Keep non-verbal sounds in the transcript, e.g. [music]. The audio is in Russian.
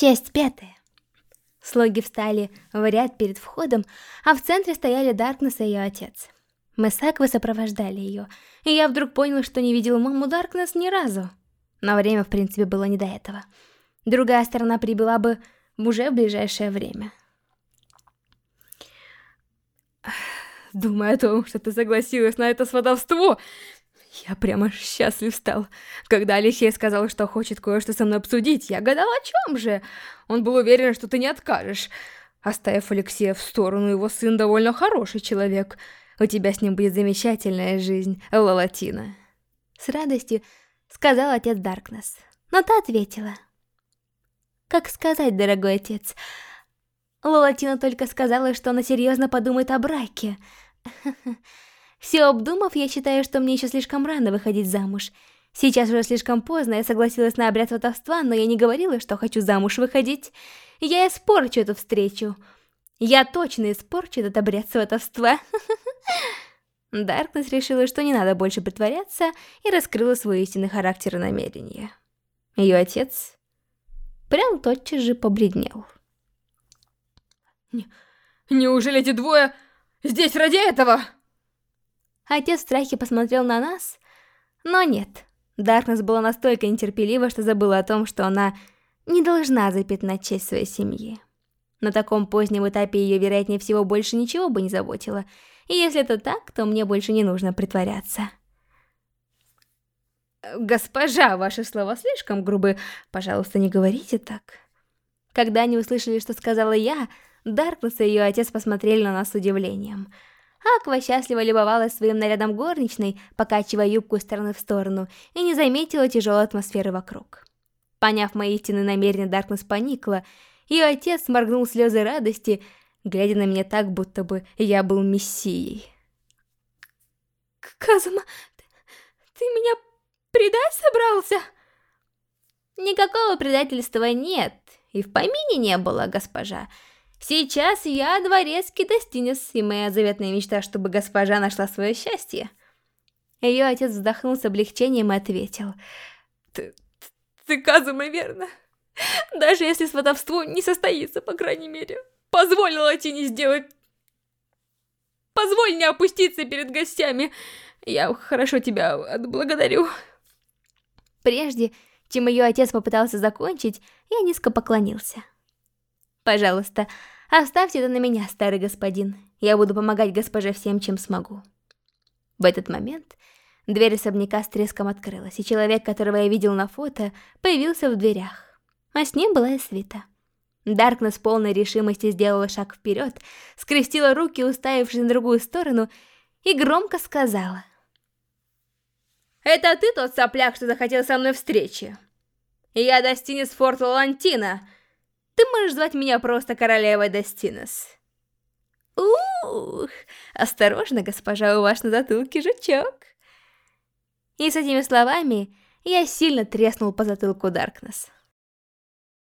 Часть пятая. Слуги встали в ряд перед входом, а в центре стояли Даркнесс и ее отец. Мы с Аквой сопровождали ее, и я вдруг понял, что не видел маму Даркнесс ни разу. Но время, в принципе, было не до этого. Другая сторона прибыла бы уже в ближайшее время. Думая о том, что ты согласилась на это сватовство, я прямо счастлив стал. Когда Алексей сказал, что хочет кое-что со мной обсудить, я гадал, о чем же. Он был уверен, что ты не откажешь. Оставив Алексея в сторону, его сын довольно хороший человек. У тебя с ним будет замечательная жизнь, Лалатина. С радостью сказал отец Даркнесс. Но та ответила. Как сказать, дорогой отец? Лалатина только сказала, что она серьезно подумает о браке. [laughs] Все обдумав, я считаю, что мне еще слишком рано выходить замуж. Сейчас уже слишком поздно, я согласилась на обряд сватовства, но я не говорила, что хочу замуж выходить. Я испорчу эту встречу. Я точно испорчу этот обряд сватовства. [laughs] Даркнесс решила, что не надо больше притворяться, и раскрыла свой истинный характер и намерения. Ее отец прям тотчас же побледнел. Не, неужели эти двое здесь ради этого? Отец в страхе посмотрел на нас, но нет. Даркнесс была настолько нетерпелива, что забыла о том, что она не должна запятнать честь своей семьи. На таком позднем этапе ее, вероятнее всего, больше ничего бы не заботило. И если это так, то мне больше не нужно притворяться. «Госпожа, ваши слова слишком грубы. Пожалуйста, не говорите так». Когда они услышали, что сказала я, Даркнесс и ее отец посмотрели на нас с удивлением – Аква счастливо любовалась своим нарядом горничной, покачивая юбку из стороны в сторону, и не заметила тяжелой атмосферы вокруг. Поняв мои истинные намерения, Даркнесс поникла, и отец сморгнул слезы радости, глядя на меня так, будто бы я был мессией. «Казума, ты, ты меня предать собрался?» «Никакого предательства нет, и в помине не было, госпожа». Сейчас я дворецкий Достинес, и моя заветная мечта, чтобы госпожа нашла свое счастье. Ее отец вздохнул с облегчением и ответил. Ты, ты Казума, верно? Даже если сватовство не состоится, по крайней мере. Позволь Латине сделать... Позволь не опуститься перед гостями. Я хорошо тебя отблагодарю. Прежде, чем ее отец попытался закончить, я низко поклонился. Пожалуйста, оставьте это на меня, старый господин. Я буду помогать госпоже всем, чем смогу. В этот момент дверь особняка с треском открылась, и человек, которого я видел на фото, появился в дверях. А с ним была и свита. Даркнесс полной решимости сделала шаг вперед, скрестила руки, уставившись на другую сторону, и громко сказала. «Это ты тот сопляк, что захотел со мной встречи? Я Достинис Форт Лалантина, ты можешь звать меня просто королевой Достинес. Ух, осторожно, госпожа, у вас на затылке жучок. И с этими словами я сильно треснул по затылку Даркнесс.